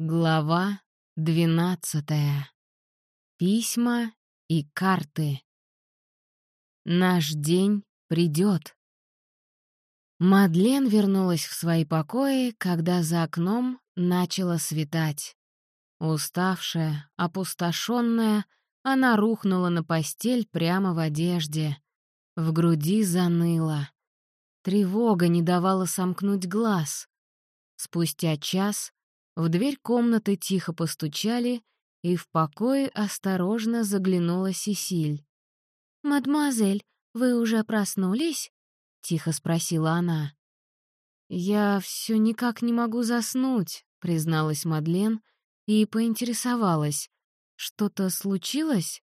Глава двенадцатая. Письма и карты. Наш день придет. Мадлен вернулась в свои покои, когда за окном начало светать. Уставшая, опустошенная, она рухнула на постель прямо в одежде. В груди заныло. Тревога не давала сомкнуть глаз. Спустя час в дверь комнаты тихо постучали, и в покое осторожно заглянула Сесиль. «Мадемуазель, вы уже проснулись?» — тихо спросила она. «Я все никак не могу заснуть», — призналась Мадлен и поинтересовалась. «Что-то случилось?»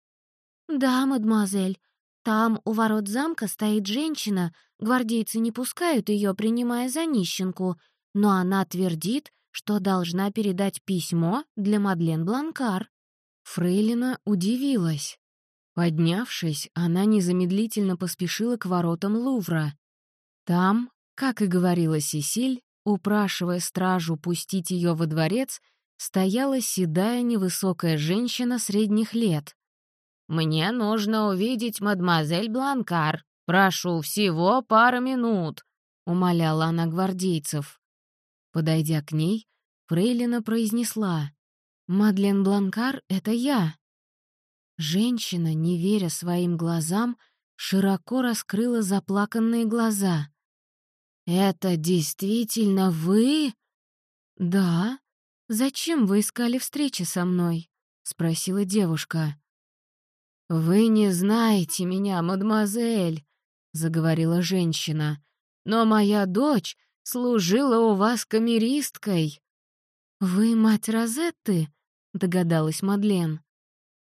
«Да, мадемуазель. Там у ворот замка стоит женщина, гвардейцы не пускают ее, принимая за нищенку, но она твердит, что должна передать письмо для Мадлен Бланкар. Фрейлина удивилась. Поднявшись, она незамедлительно поспешила к воротам Лувра. Там, как и говорила Сесиль, упрашивая стражу пустить ее во дворец, стояла седая невысокая женщина средних лет. «Мне нужно увидеть мадемуазель Бланкар. Прошу, всего пара минут», — умоляла она гвардейцев. Подойдя к ней, Фрейлина произнесла «Мадлен Бланкар — это я». Женщина, не веря своим глазам, широко раскрыла заплаканные глаза. «Это действительно вы?» «Да. Зачем вы искали встречи со мной?» — спросила девушка. «Вы не знаете меня, мадемуазель», — заговорила женщина. «Но моя дочь служила у вас камеристкой». «Вы мать Розетты?» — догадалась Мадлен.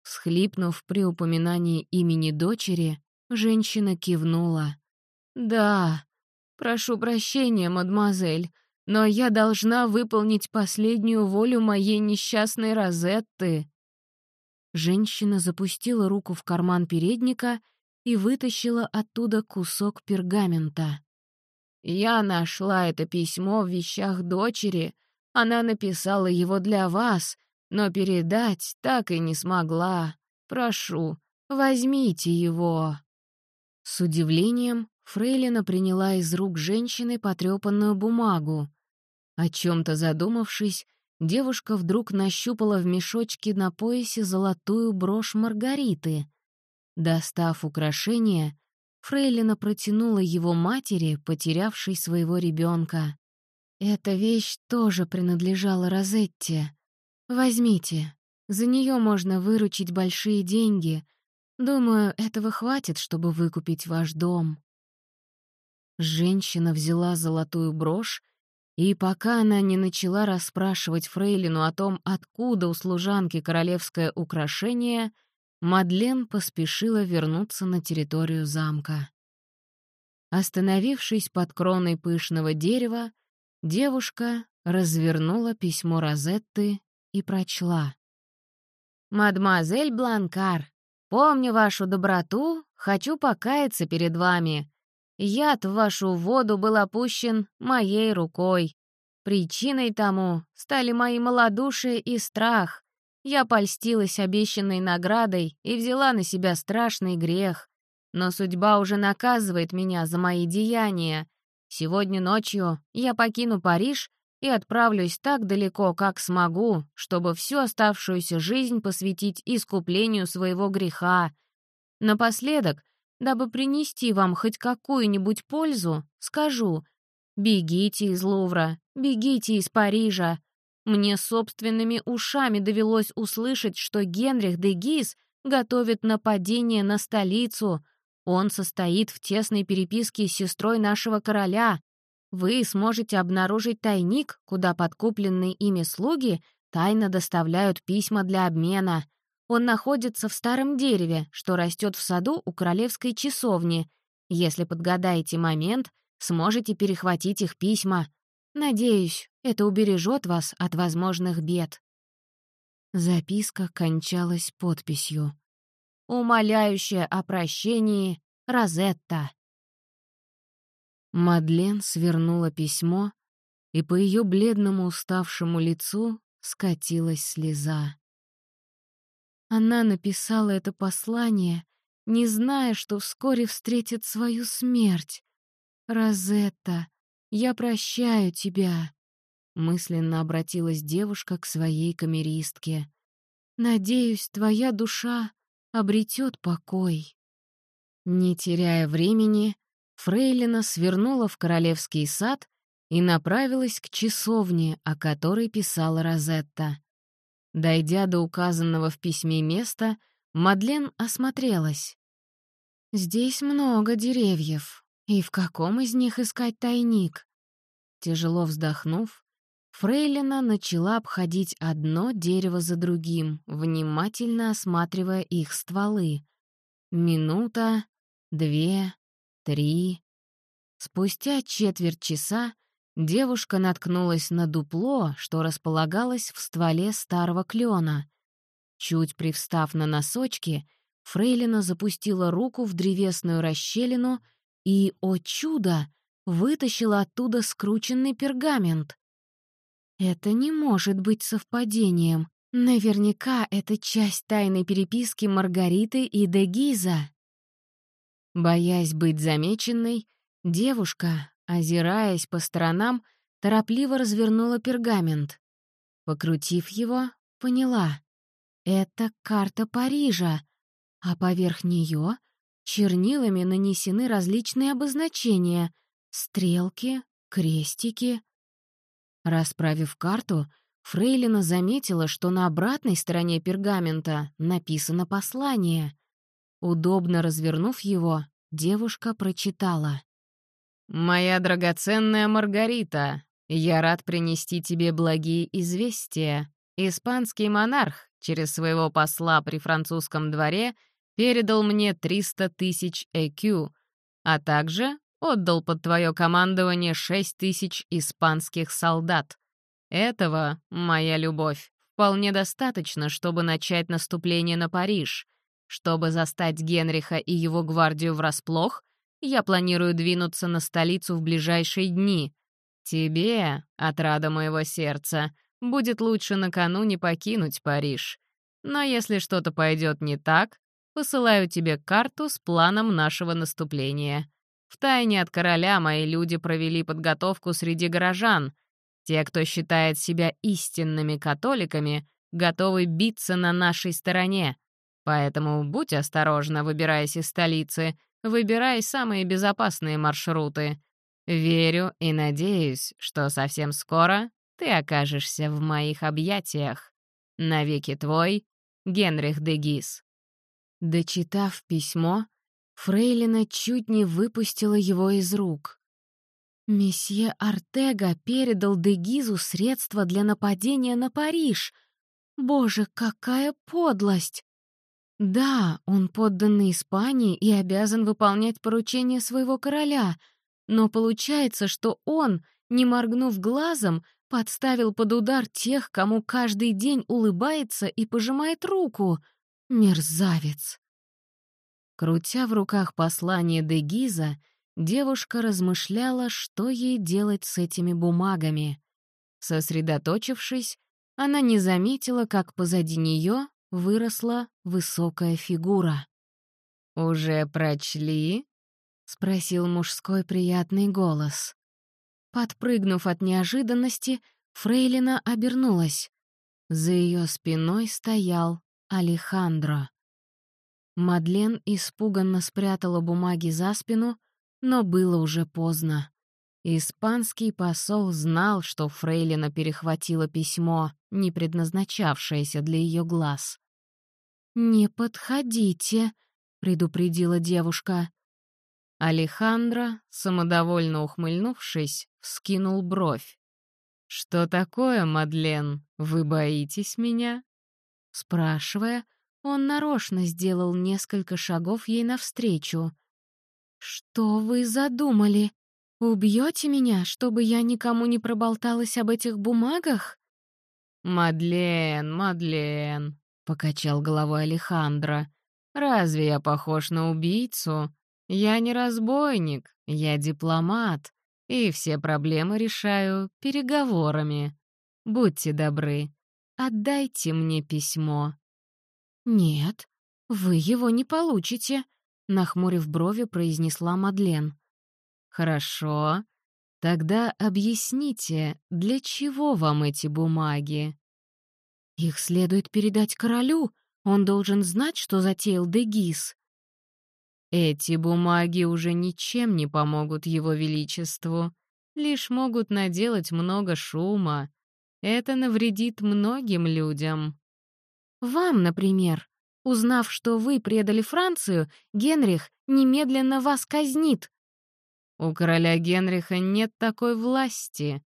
Схлипнув при упоминании имени дочери, женщина кивнула. «Да, прошу прощения, мадемуазель, но я должна выполнить последнюю волю моей несчастной Розетты». Женщина запустила руку в карман передника и вытащила оттуда кусок пергамента. Я нашла это письмо в вещах дочери. Она написала его для вас, но передать так и не смогла. Прошу, возьмите его». С удивлением Фрейлина приняла из рук женщины потрепанную бумагу. О чем-то задумавшись, девушка вдруг нащупала в мешочке на поясе золотую брошь Маргариты. Достав украшение, Фрейлина протянула его матери, потерявшей своего ребенка. «Эта вещь тоже принадлежала Розетте. Возьмите. За нее можно выручить большие деньги. Думаю, этого хватит, чтобы выкупить ваш дом». Женщина взяла золотую брошь, и пока она не начала расспрашивать Фрейлину о том, откуда у служанки королевское украшение — Мадлен поспешила вернуться на территорию замка. Остановившись под кроной пышного дерева, девушка развернула письмо Розетты и прочла. «Мадемуазель Бланкар, помню вашу доброту, хочу покаяться перед вами. Яд в вашу воду был опущен моей рукой. Причиной тому стали мои малодушие и страх. Я польстилась обещанной наградой и взяла на себя страшный грех. Но судьба уже наказывает меня за мои деяния. Сегодня ночью я покину Париж и отправлюсь так далеко, как смогу, чтобы всю оставшуюся жизнь посвятить искуплению своего греха. Напоследок, дабы принести вам хоть какую-нибудь пользу, скажу — бегите из Лувра, бегите из Парижа, мне собственными ушами довелось услышать, что Генрих де Гиз готовит нападение на столицу. Он состоит в тесной переписке с сестрой нашего короля. Вы сможете обнаружить тайник, куда подкупленные ими слуги тайно доставляют письма для обмена. Он находится в старом дереве, что растет в саду у королевской часовни. Если подгадаете момент, сможете перехватить их письма. Надеюсь, это убережет вас от возможных бед». Записка кончалась подписью. «Умоляющая о прощении Розетта». Мадлен свернула письмо, и по ее бледному уставшему лицу скатилась слеза. Она написала это послание, не зная, что вскоре встретит свою смерть. «Розетта, я прощаю тебя», — мысленно обратилась девушка к своей камеристке. «Надеюсь, твоя душа обретет покой». Не теряя времени, Фрейлина свернула в королевский сад и направилась к часовне, о которой писала Розетта. Дойдя до указанного в письме места, Мадлен осмотрелась. «Здесь много деревьев, и в каком из них искать тайник?» Тяжело вздохнув, Фрейлина начала обходить одно дерево за другим, внимательно осматривая их стволы. Минута, две, три. Спустя четверть часа девушка наткнулась на дупло, что располагалось в стволе старого клена. Чуть привстав на носочки, Фрейлина запустила руку в древесную расщелину и, о чудо, вытащила оттуда скрученный пергамент. Это не может быть совпадением. Наверняка это часть тайной переписки Маргариты и Дегиза. Боясь быть замеченной, девушка, озираясь по сторонам, торопливо развернула пергамент. Покрутив его, поняла — это карта Парижа, а поверх нее чернилами нанесены различные обозначения — стрелки, крестики. Расправив карту, Фрейлина заметила, что на обратной стороне пергамента написано послание — Удобно развернув его, девушка прочитала. «Моя драгоценная Маргарита, я рад принести тебе благие известия. Испанский монарх через своего посла при французском дворе передал мне 300 тысяч ЭКЮ, а также отдал под твое командование 6 тысяч испанских солдат. Этого, моя любовь, вполне достаточно, чтобы начать наступление на Париж. Чтобы застать Генриха и его гвардию врасплох, я планирую двинуться на столицу в ближайшие дни. Тебе, отрада моего сердца, будет лучше накануне покинуть Париж. Но если что-то пойдет не так, посылаю тебе карту с планом нашего наступления. Втайне от короля мои люди провели подготовку среди горожан. Те, кто считает себя истинными католиками, готовы биться на нашей стороне. Поэтому будь осторожна, выбираясь из столицы, выбирай самые безопасные маршруты. Верю и надеюсь, что совсем скоро ты окажешься в моих объятиях. Навеки твой, Генрих де Гис. Дочитав письмо, Фрейлина чуть не выпустила его из рук. Месье Артега передал Дегизу средства для нападения на Париж. Боже, какая подлость! Да, он подданный Испании и обязан выполнять поручения своего короля, но получается, что он, не моргнув глазом, подставил под удар тех, кому каждый день улыбается и пожимает руку. Мерзавец! Крутя в руках послание Дегиза, девушка размышляла, что ей делать с этими бумагами. Сосредоточившись, она не заметила, как позади нее выросла высокая фигура. «Уже прочли?» — спросил мужской приятный голос. Подпрыгнув от неожиданности, Фрейлина обернулась. За ее спиной стоял Алехандро. Мадлен испуганно спрятала бумаги за спину, но было уже поздно. Испанский посол знал, что Фрейлина перехватила письмо, не предназначавшееся для ее глаз. «Не подходите», — предупредила девушка. Алехандро, самодовольно ухмыльнувшись, вскинул бровь. «Что такое, Мадлен? Вы боитесь меня?» Спрашивая, он нарочно сделал несколько шагов ей навстречу. «Что вы задумали? Убьете меня, чтобы я никому не проболталась об этих бумагах?» «Мадлен, Мадлен», — покачал головой Алехандро. «Разве я похож на убийцу? Я не разбойник, я дипломат, и все проблемы решаю переговорами. Будьте добры, отдайте мне письмо». «Нет, вы его не получите», — нахмурив брови, произнесла Мадлен. «Хорошо. Тогда объясните, для чего вам эти бумаги?» «Их следует передать королю. Он должен знать, что затеял Дегис». «Эти бумаги уже ничем не помогут его величеству, лишь могут наделать много шума. Это навредит многим людям». «Вам, например. Узнав, что вы предали Францию, Генрих немедленно вас казнит». «У короля Генриха нет такой власти.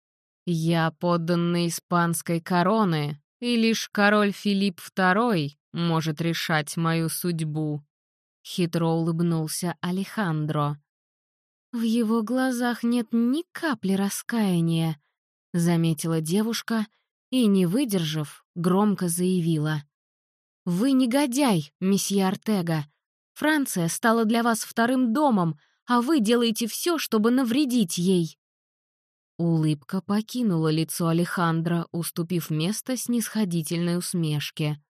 Я подданный испанской короны, и лишь король Филипп II может решать мою судьбу», — хитро улыбнулся Алехандро. «В его глазах нет ни капли раскаяния», — заметила девушка и, не выдержав, громко заявила. «Вы негодяй, месье Артега. Франция стала для вас вторым домом, а вы делаете все, чтобы навредить ей». Улыбка покинула лицо Алехандро, уступив место снисходительной усмешке.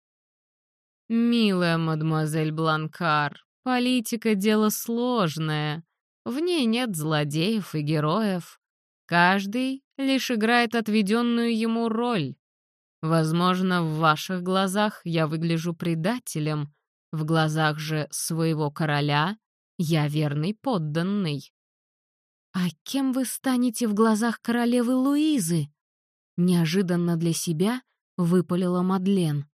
«Милая мадемуазель Бланкар, политика — дело сложное. В ней нет злодеев и героев. Каждый лишь играет отведенную ему роль. Возможно, в ваших глазах я выгляжу предателем, в глазах же своего короля я верный подданный. «А кем вы станете в глазах королевы Луизы?» Неожиданно для себя выпалила Мадлен.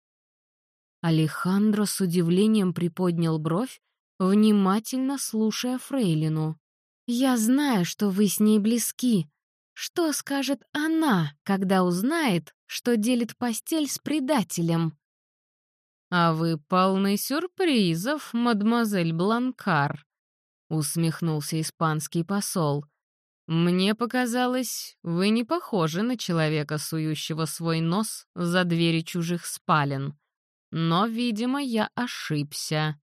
Алехандро с удивлением приподнял бровь, внимательно слушая Фрейлину. «Я знаю, что вы с ней близки. Что скажет она, когда узнает, что делит постель с предателем?» «А вы полны сюрпризов, мадемуазель Бланкар», — усмехнулся испанский посол. «Мне показалось, вы не похожи на человека, сующего свой нос за двери чужих спален. Но, видимо, я ошибся».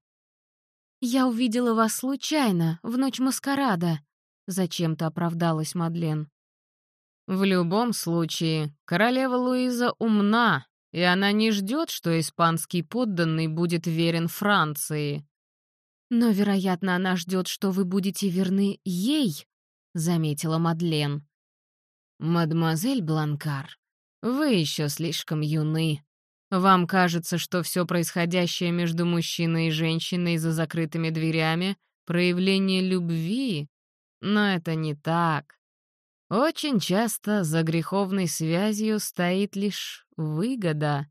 «Я увидела вас случайно, в ночь маскарада», — зачем-то оправдалась Мадлен. «В любом случае, королева Луиза умна, и она не ждет, что испанский подданный будет верен Франции». «Но, вероятно, она ждет, что вы будете верны ей», — заметила Мадлен. «Мадемуазель Бланкар, вы еще слишком юны», вам кажется, что все происходящее между мужчиной и женщиной за закрытыми дверями — проявление любви, но это не так. Очень часто за греховной связью стоит лишь выгода.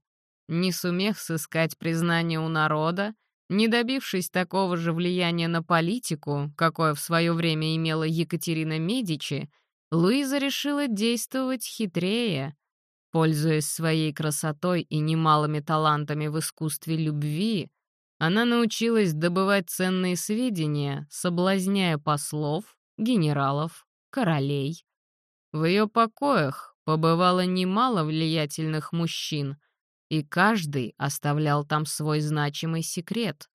Не сумев сыскать признание у народа, не добившись такого же влияния на политику, какое в свое время имела Екатерина Медичи, Луиза решила действовать хитрее, Пользуясь своей красотой и немалыми талантами в искусстве любви, она научилась добывать ценные сведения, соблазняя послов, генералов, королей. В ее покоях побывало немало влиятельных мужчин, и каждый оставлял там свой значимый секрет.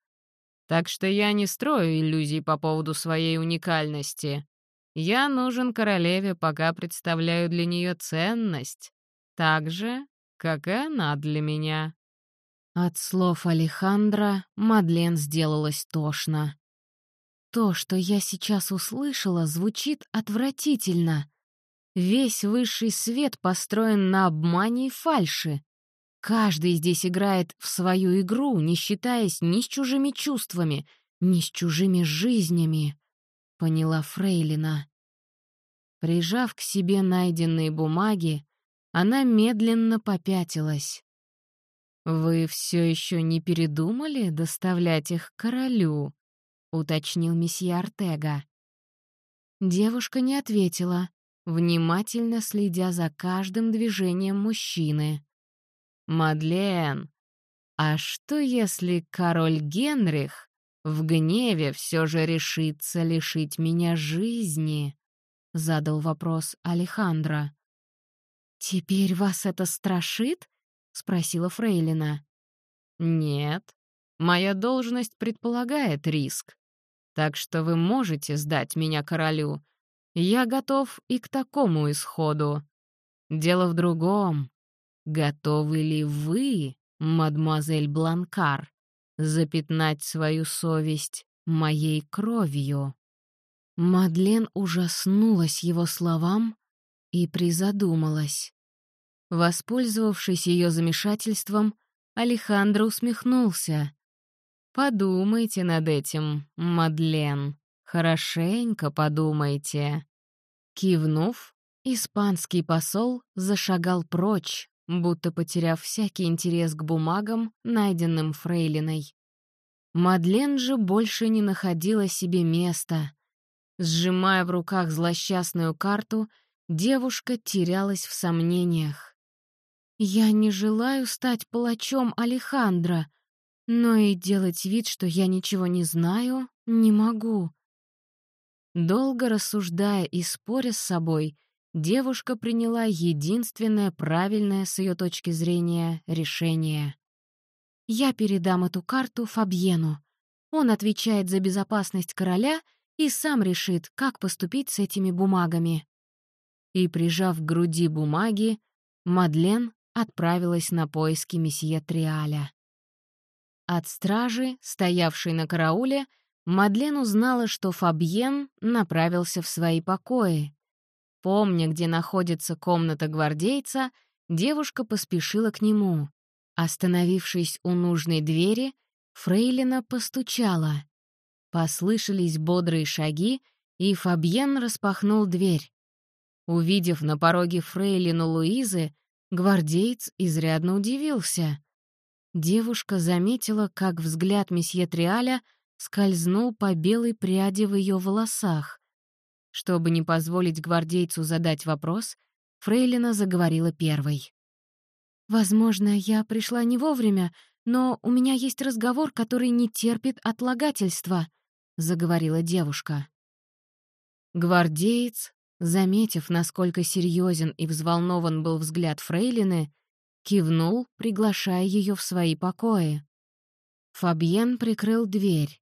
Так что я не строю иллюзий по поводу своей уникальности. Я нужен королеве, пока представляю для нее ценность, так же, как и она для меня». От слов Алехандра Мадлен сделалась тошно. То, что я сейчас услышала, звучит отвратительно. Весь высший свет построен на обмане и фальши. Каждый здесь играет в свою игру, не считаясь ни с чужими чувствами, ни с чужими жизнями, — поняла Фрейлина. Прижав к себе найденные бумаги, она медленно попятилась. «Вы все еще не передумали доставлять их королю?» — уточнил месье Артега. Девушка не ответила, внимательно следя за каждым движением мужчины. «Мадлен, а что если король Генрих в гневе все же решится лишить меня жизни?» — задал вопрос Алехандро. «Теперь вас это страшит?» — спросила Фрейлина. «Нет, моя должность предполагает риск. Так что вы можете сдать меня королю. Я готов и к такому исходу. Дело в другом. готовы ли вы, мадемуазель Бланкар, запятнать свою совесть моей кровью?» Мадлен ужаснулась его словам и призадумалась. Воспользовавшись ее замешательством, Алехандро усмехнулся. «Подумайте над этим, Мадлен, хорошенько подумайте». Кивнув, испанский посол зашагал прочь, будто потеряв всякий интерес к бумагам, найденным Фрейлиной. Мадлен же больше не находила себе места. Сжимая в руках злосчастную карту, девушка терялась в сомнениях. «Я не желаю стать палачом Алехандро, но и делать вид, что я ничего не знаю, не могу». Долго рассуждая и споря с собой, девушка приняла единственное правильное с ее точки зрения решение. «Я передам эту карту Фабьену. Он отвечает за безопасность короля и сам решит, как поступить с этими бумагами». И, прижав к груди бумаги, Мадлен отправилась на поиски месье Триаля. От стражи, стоявшей на карауле, Мадлен узнала, что Фабьен направился в свои покои. Помня, где находится комната гвардейца, девушка поспешила к нему. Остановившись у нужной двери, Фрейлина постучала. Послышались бодрые шаги, и Фабьен распахнул дверь. Увидев на пороге Фрейлину Луизы, гвардеец изрядно удивился. Девушка заметила, как взгляд месье Триаля скользнул по белой пряди в ее волосах. Чтобы не позволить гвардейцу задать вопрос, Фрейлина заговорила первой. «Возможно, я пришла не вовремя, но у меня есть разговор, который не терпит отлагательства», — заговорила девушка. Гвардеец, заметив, насколько серьезен и взволнован был взгляд Фрейлины, кивнул, приглашая ее в свои покои. Фабьен прикрыл дверь.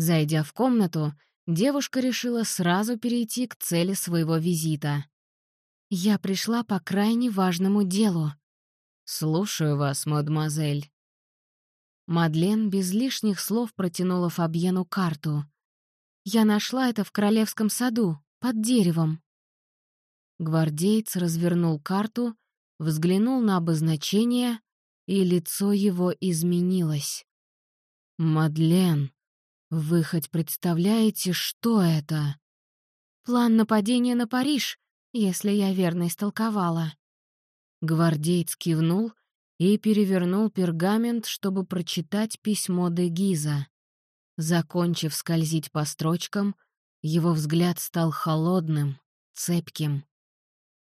Зайдя в комнату, девушка решила сразу перейти к цели своего визита. «Я пришла по крайне важному делу». «Слушаю вас, мадемуазель». Мадлен без лишних слов протянула Фабьену карту. «Я нашла это в королевском саду, под деревом». Гвардеец развернул карту, взглянул на обозначение, и лицо его изменилось. «Мадлен», «Вы хоть представляете, что это?» «План нападения на Париж, если я верно истолковала». Гвардеец кивнул и перевернул пергамент, чтобы прочитать письмо де Гиза. Закончив скользить по строчкам, его взгляд стал холодным, цепким.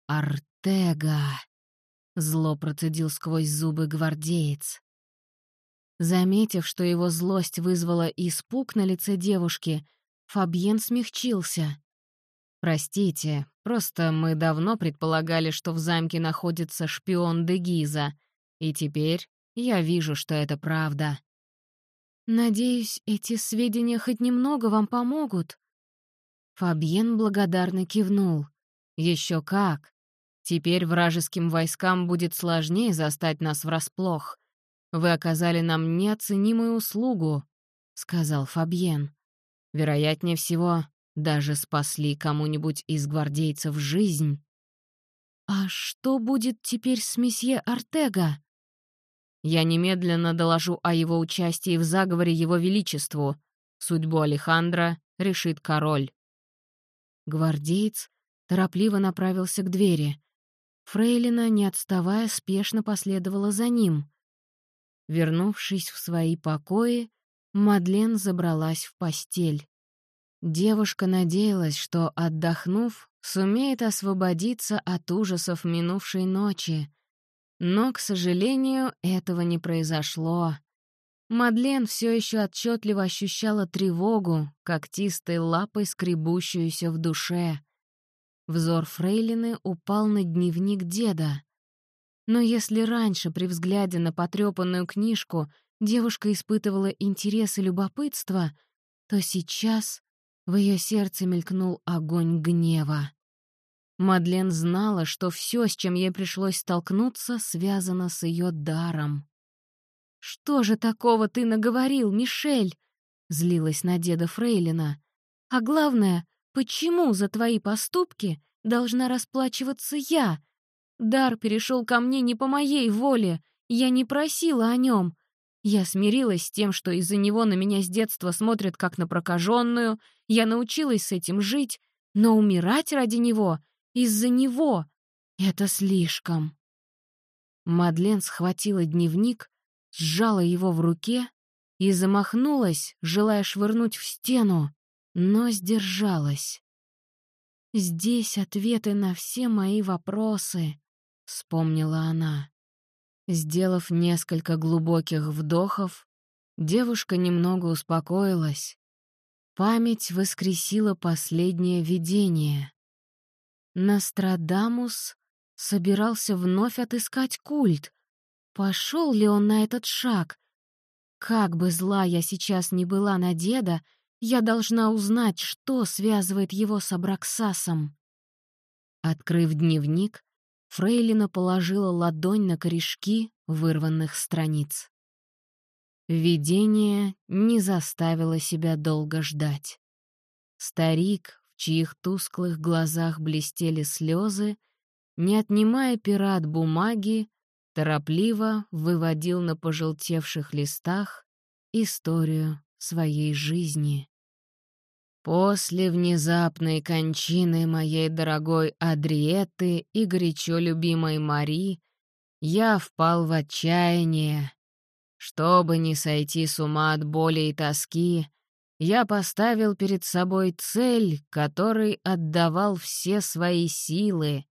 «Артега!» — зло процедил сквозь зубы гвардеец. Заметив, что его злость вызвала испуг на лице девушки, Фабьен смягчился. «Простите, просто мы давно предполагали, что в замке находится шпион де Гиза, и теперь я вижу, что это правда». «Надеюсь, эти сведения хоть немного вам помогут?» Фабьен благодарно кивнул. Еще как. Теперь вражеским войскам будет сложнее застать нас врасплох. «Вы оказали нам неоценимую услугу», — сказал Фабьен. «Вероятнее всего, даже спасли кому-нибудь из гвардейцев жизнь». «А что будет теперь с месье Артега?» «Я немедленно доложу о его участии в заговоре Его Величеству. Судьбу Алехандра решит король». Гвардеец торопливо направился к двери. Фрейлина, не отставая, спешно последовала за ним. Вернувшись в свои покои, Мадлен забралась в постель. Девушка надеялась, что, отдохнув, сумеет освободиться от ужасов минувшей ночи. Но, к сожалению, этого не произошло. Мадлен все еще отчетливо ощущала тревогу, когтистой лапой скребущуюся в душе. Взор Фрейлины упал на дневник деда. Но если раньше при взгляде на потрепанную книжку девушка испытывала интерес и любопытство, то сейчас в ее сердце мелькнул огонь гнева. Мадлен знала, что все, с чем ей пришлось столкнуться, связано с ее даром. «Что же такого ты наговорил, Мишель?» — злилась на деда Фрейлина. «А главное, почему за твои поступки должна расплачиваться я? Дар перешел ко мне не по моей воле, я не просила о нем. Я смирилась с тем, что из-за него на меня с детства смотрят как на прокаженную, я научилась с этим жить, но умирать ради него из-за него. Это слишком. Мадлен схватила дневник, сжала его в руке и замахнулась, желая швырнуть в стену, но сдержалась. «Здесь ответы на все мои вопросы», — вспомнила она. Сделав несколько глубоких вдохов, девушка немного успокоилась. Память воскресила последнее видение. Нострадамус собирался вновь отыскать культ. Пошел ли он на этот шаг? Как бы зла я сейчас ни была на деда, я должна узнать, что связывает его с Абраксасом. Открыв дневник, Фрейлина положила ладонь на корешки вырванных страниц. Видение не заставило себя долго ждать. Старик чьих тусклых глазах блестели слезы, не отнимая пера от бумаги, торопливо выводил на пожелтевших листах историю своей жизни. После внезапной кончины моей дорогой Адриеты и горячо любимой Мари я впал в отчаяние. Чтобы не сойти с ума от боли и тоски, я поставил перед собой цель, которой отдавал все свои силы.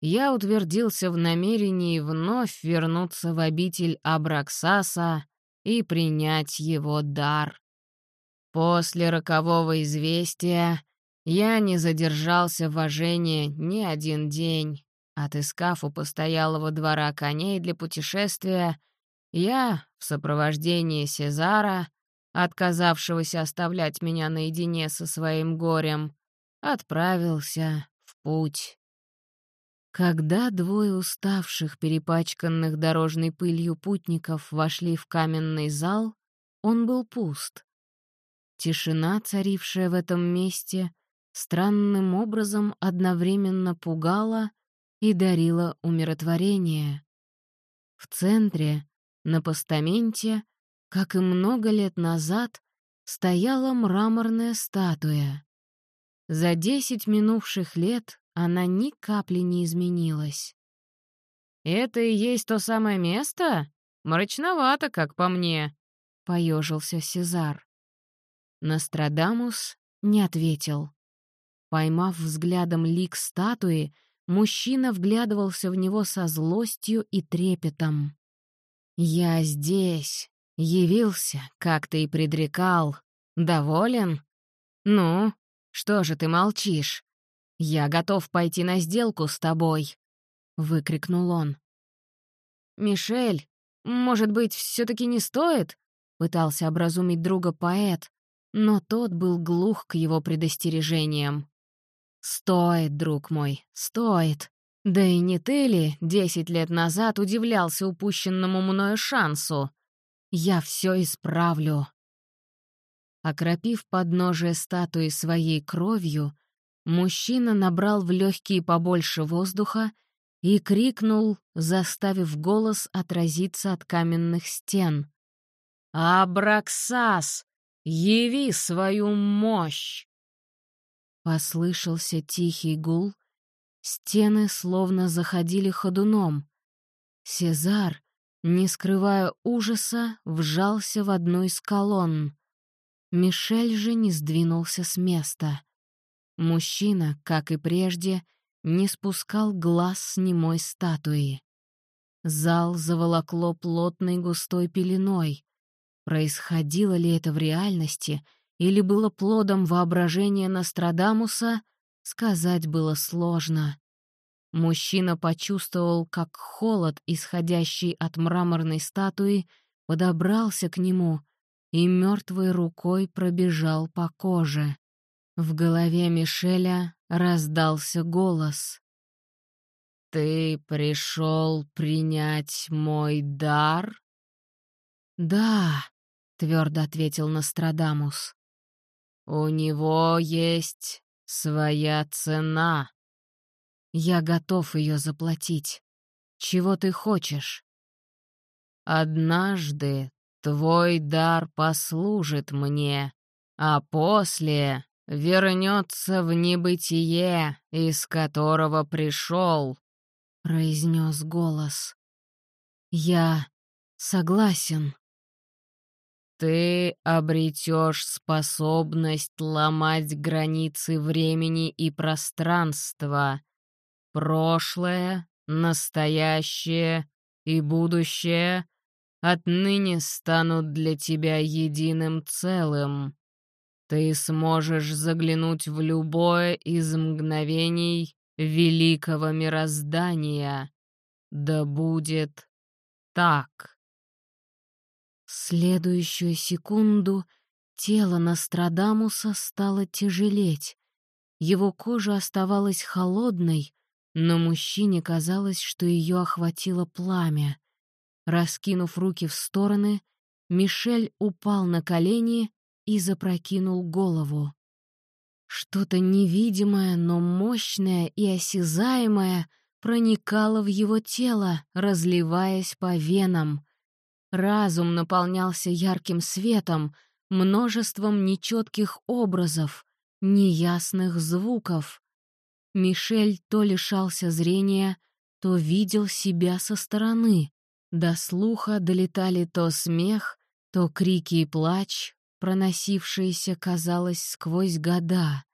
Я утвердился в намерении вновь вернуться в обитель Абраксаса и принять его дар. После рокового известия я не задержался в Ажене ни один день. Отыскав у постоялого двора коней для путешествия, я, в сопровождении Сезара, отказавшегося оставлять меня наедине со своим горем, отправился в путь. Когда двое уставших, перепачканных дорожной пылью путников вошли в каменный зал, он был пуст. Тишина, царившая в этом месте, странным образом одновременно пугала и дарила умиротворение. В центре, на постаменте, как и много лет назад, стояла мраморная статуя. За десять минувших лет она ни капли не изменилась. «Это и есть то самое место? Мрачновато, как по мне», — поежился Сезар. Нострадамус не ответил. Поймав взглядом лик статуи, мужчина вглядывался в него со злостью и трепетом. «Я здесь, Явился, как ты и предрекал. Доволен? Ну, что же ты молчишь? Я готов пойти на сделку с тобой, — выкрикнул он. «Мишель, может быть, все таки не стоит?» — пытался образумить друга поэт, но тот был глух к его предостережениям. «Стоит, друг мой, стоит. Да и не ты ли десять лет назад удивлялся упущенному мною шансу? Я все исправлю. Окропив подножие статуи своей кровью, мужчина набрал в легкие побольше воздуха и крикнул, заставив голос отразиться от каменных стен. «Абраксас, яви свою мощь!» Послышался тихий гул, стены словно заходили ходуном. Сезар, не скрывая ужаса, вжался в одну из колонн. Мишель же не сдвинулся с места. Мужчина, как и прежде, не спускал глаз с немой статуи. Зал заволокло плотной густой пеленой. Происходило ли это в реальности или было плодом воображения Нострадамуса, сказать было сложно. Мужчина почувствовал, как холод, исходящий от мраморной статуи, подобрался к нему и мертвой рукой пробежал по коже. В голове Мишеля раздался голос. «Ты пришел принять мой дар?» «Да», — твердо ответил Нострадамус. «У него есть своя цена. Я готов ее заплатить. Чего ты хочешь?» «Однажды твой дар послужит мне, а после вернется в небытие, из которого пришел», — произнес голос. «Я согласен». Ты обретешь способность ломать границы времени и пространства. Прошлое, настоящее и будущее отныне станут для тебя единым целым. Ты сможешь заглянуть в любое из мгновений великого мироздания. Да будет так. Следующую секунду тело Нострадамуса стало тяжелеть. Его кожа оставалась холодной, но мужчине казалось, что ее охватило пламя. Раскинув руки в стороны, Мишель упал на колени и запрокинул голову. Что-то невидимое, но мощное и осязаемое проникало в его тело, разливаясь по венам. Разум наполнялся ярким светом, множеством нечетких образов, неясных звуков. Мишель то лишался зрения, то видел себя со стороны. До слуха долетали то смех, то крики и плач, проносившиеся, казалось, сквозь года.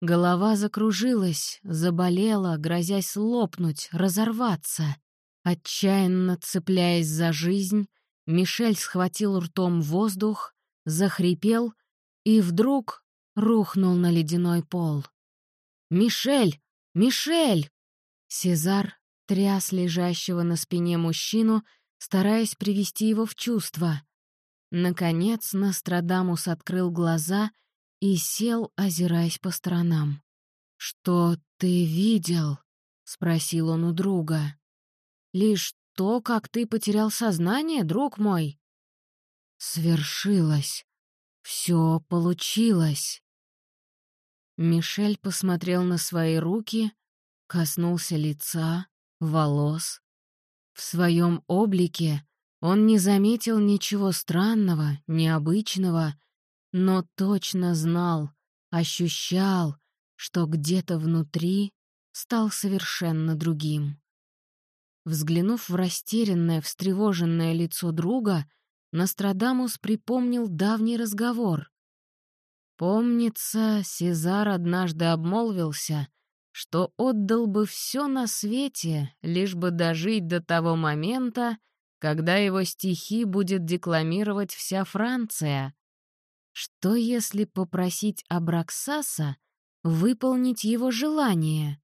Голова закружилась, заболела, грозясь лопнуть, разорваться. Отчаянно цепляясь за жизнь, Мишель схватил ртом воздух, захрипел и вдруг рухнул на ледяной пол. «Мишель! Мишель!» Сезар тряс лежащего на спине мужчину, стараясь привести его в чувство. Наконец Нострадамус открыл глаза и сел, озираясь по сторонам. «Что ты видел?» — спросил он у друга. «Лишь то, как ты потерял сознание, друг мой». «Свершилось. Все получилось». Мишель посмотрел на свои руки, коснулся лица, волос. В своем облике он не заметил ничего странного, необычного, но точно знал, ощущал, что где-то внутри стал совершенно другим. Взглянув в растерянное, встревоженное лицо друга, Нострадамус припомнил давний разговор. Помнится, Сезар однажды обмолвился, что отдал бы все на свете, лишь бы дожить до того момента, когда его стихи будет декламировать вся Франция. Что если попросить Абраксаса выполнить его желание?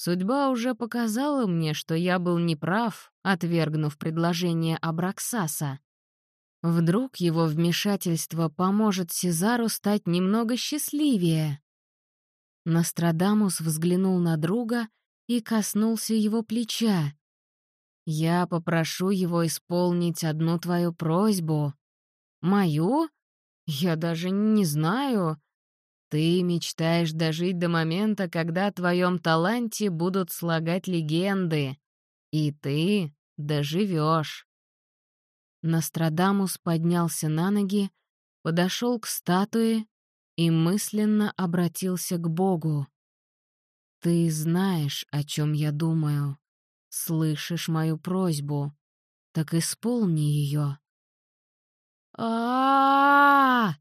Судьба уже показала мне, что я был неправ, отвергнув предложение Абраксаса. Вдруг его вмешательство поможет Сезару стать немного счастливее. Нострадамус взглянул на друга и коснулся его плеча. «Я попрошу его исполнить одну твою просьбу. Мою? Я даже не знаю. Ты мечтаешь дожить до момента, когда о твоем таланте будут слагать легенды. И ты доживешь. Нострадамус поднялся на ноги, подошел к статуе и мысленно обратился к Богу. «Ты знаешь, о чем я думаю, слышишь мою просьбу, так исполни ее». а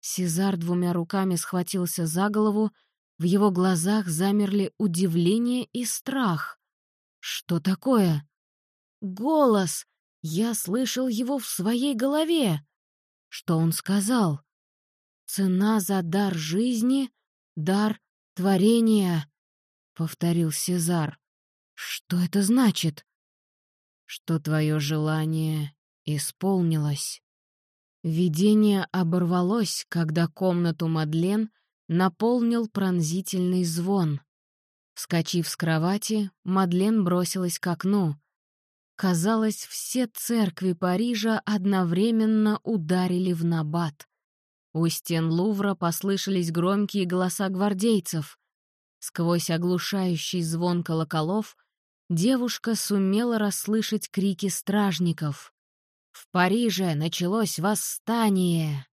Сезар двумя руками схватился за голову, в его глазах замерли удивление и страх. «Что такое?» «Голос! Я слышал его в своей голове!» «Что он сказал?» «Цена за дар жизни — дар творения», — повторил Сезар. «Что это значит?» «Что твое желание исполнилось». Видение оборвалось, когда комнату Мадлен наполнил пронзительный звон. Вскочив с кровати, Мадлен бросилась к окну. Казалось, все церкви Парижа одновременно ударили в набат. У стен Лувра послышались громкие голоса гвардейцев. Сквозь оглушающий звон колоколов девушка сумела расслышать крики стражников. «В Париже началось восстание!»